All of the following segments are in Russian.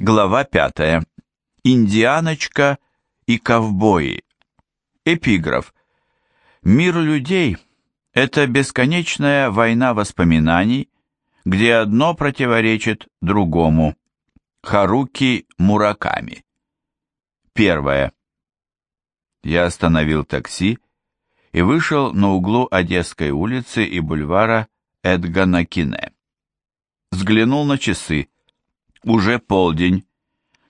Глава 5. Индианочка и ковбои. Эпиграф. Мир людей – это бесконечная война воспоминаний, где одно противоречит другому. Харуки Мураками. Первое. Я остановил такси и вышел на углу Одесской улицы и бульвара Эдгана Кине. Взглянул на часы – уже полдень.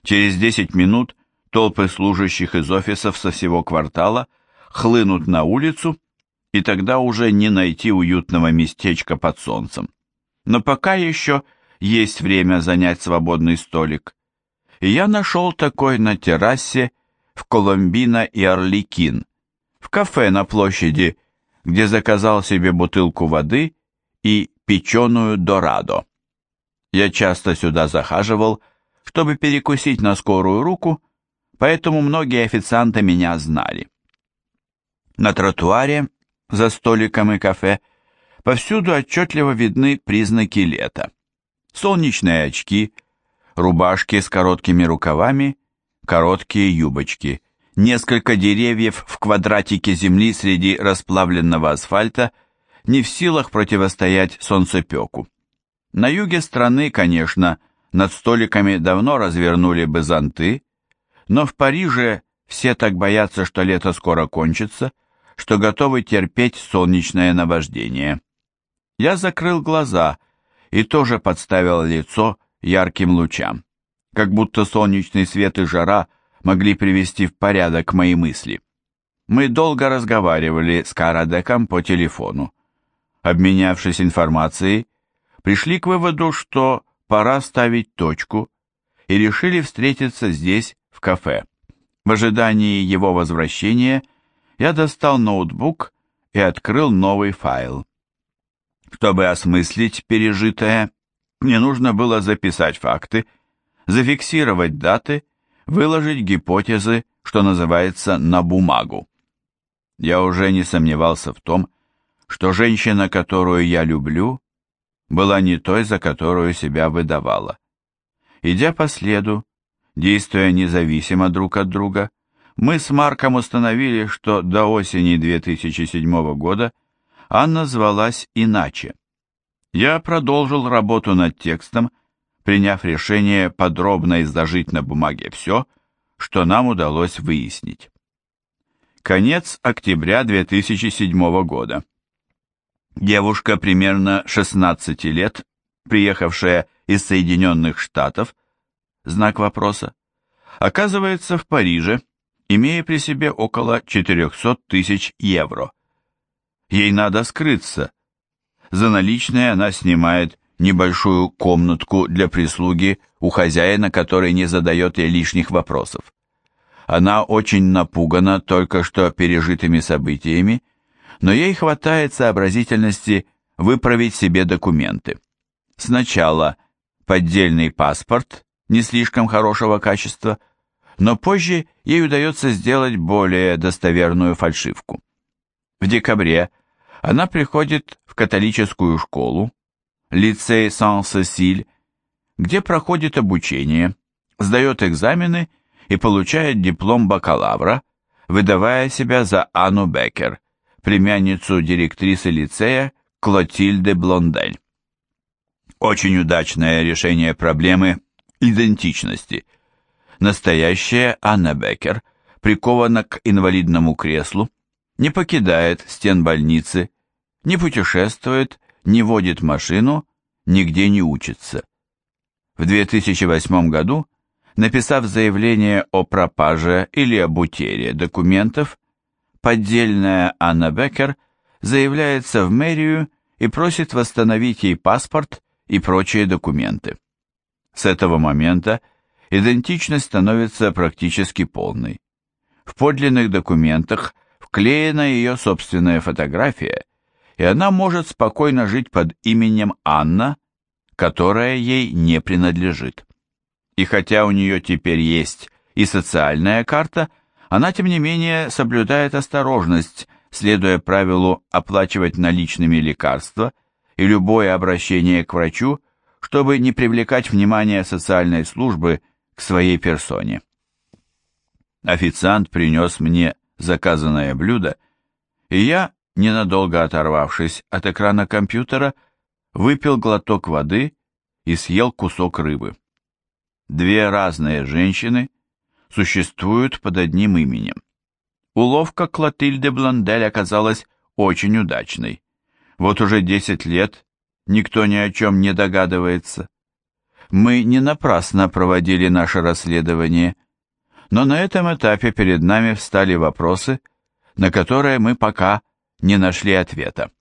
Через 10 минут толпы служащих из офисов со всего квартала хлынут на улицу, и тогда уже не найти уютного местечка под солнцем. Но пока еще есть время занять свободный столик. И я нашел такой на террасе в Коломбина и Орликин, в кафе на площади, где заказал себе бутылку воды и печеную дорадо. Я часто сюда захаживал, чтобы перекусить на скорую руку, поэтому многие официанты меня знали. На тротуаре, за столиком и кафе, повсюду отчетливо видны признаки лета. Солнечные очки, рубашки с короткими рукавами, короткие юбочки, несколько деревьев в квадратике земли среди расплавленного асфальта, не в силах противостоять солнцепеку. На юге страны, конечно, над столиками давно развернули базанты, но в Париже все так боятся, что лето скоро кончится, что готовы терпеть солнечное наваждение. Я закрыл глаза и тоже подставил лицо ярким лучам, как будто солнечный свет и жара могли привести в порядок мои мысли. Мы долго разговаривали с Карадеком по телефону. Обменявшись информацией, пришли к выводу, что пора ставить точку, и решили встретиться здесь, в кафе. В ожидании его возвращения я достал ноутбук и открыл новый файл. Чтобы осмыслить пережитое, мне нужно было записать факты, зафиксировать даты, выложить гипотезы, что называется, на бумагу. Я уже не сомневался в том, что женщина, которую я люблю, была не той, за которую себя выдавала. Идя по следу, действуя независимо друг от друга, мы с Марком установили, что до осени 2007 года Анна звалась иначе. Я продолжил работу над текстом, приняв решение подробно изложить на бумаге все, что нам удалось выяснить. Конец октября 2007 года. Девушка примерно 16 лет, приехавшая из Соединенных Штатов, знак вопроса, оказывается в Париже, имея при себе около 400 тысяч евро. Ей надо скрыться. За наличные она снимает небольшую комнатку для прислуги у хозяина, который не задает ей лишних вопросов. Она очень напугана только что пережитыми событиями но ей хватает сообразительности выправить себе документы. Сначала поддельный паспорт не слишком хорошего качества, но позже ей удается сделать более достоверную фальшивку. В декабре она приходит в католическую школу, лицей Сан-Сесиль, где проходит обучение, сдает экзамены и получает диплом бакалавра, выдавая себя за Анну Беккер – племянницу директрисы лицея Клотильды Блондель. Очень удачное решение проблемы идентичности. Настоящая Анна Беккер прикована к инвалидному креслу, не покидает стен больницы, не путешествует, не водит машину, нигде не учится. В 2008 году, написав заявление о пропаже или об утере документов, поддельная Анна Беккер заявляется в мэрию и просит восстановить ей паспорт и прочие документы. С этого момента идентичность становится практически полной. В подлинных документах вклеена ее собственная фотография, и она может спокойно жить под именем Анна, которая ей не принадлежит. И хотя у нее теперь есть и социальная карта – она, тем не менее, соблюдает осторожность, следуя правилу оплачивать наличными лекарства и любое обращение к врачу, чтобы не привлекать внимание социальной службы к своей персоне. Официант принес мне заказанное блюдо, и я, ненадолго оторвавшись от экрана компьютера, выпил глоток воды и съел кусок рыбы. Две разные женщины существуют под одним именем. Уловка Клотильды Бландель оказалась очень удачной. Вот уже 10 лет никто ни о чем не догадывается. Мы не напрасно проводили наше расследование, но на этом этапе перед нами встали вопросы, на которые мы пока не нашли ответа.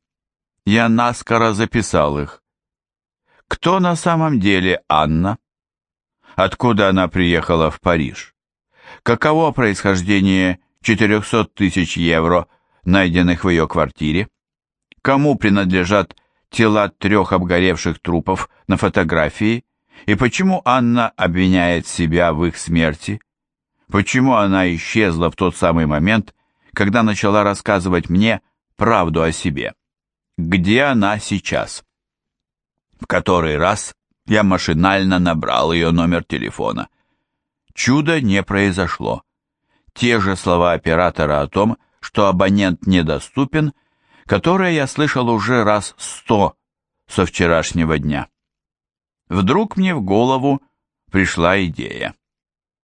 Я наскоро записал их. Кто на самом деле Анна? Откуда она приехала в Париж? каково происхождение 400 тысяч евро, найденных в ее квартире? Кому принадлежат тела трех обгоревших трупов на фотографии? И почему Анна обвиняет себя в их смерти? Почему она исчезла в тот самый момент, когда начала рассказывать мне правду о себе? Где она сейчас? В который раз я машинально набрал ее номер телефона – Чудо не произошло. Те же слова оператора о том, что абонент недоступен, которые я слышал уже раз сто со вчерашнего дня. Вдруг мне в голову пришла идея.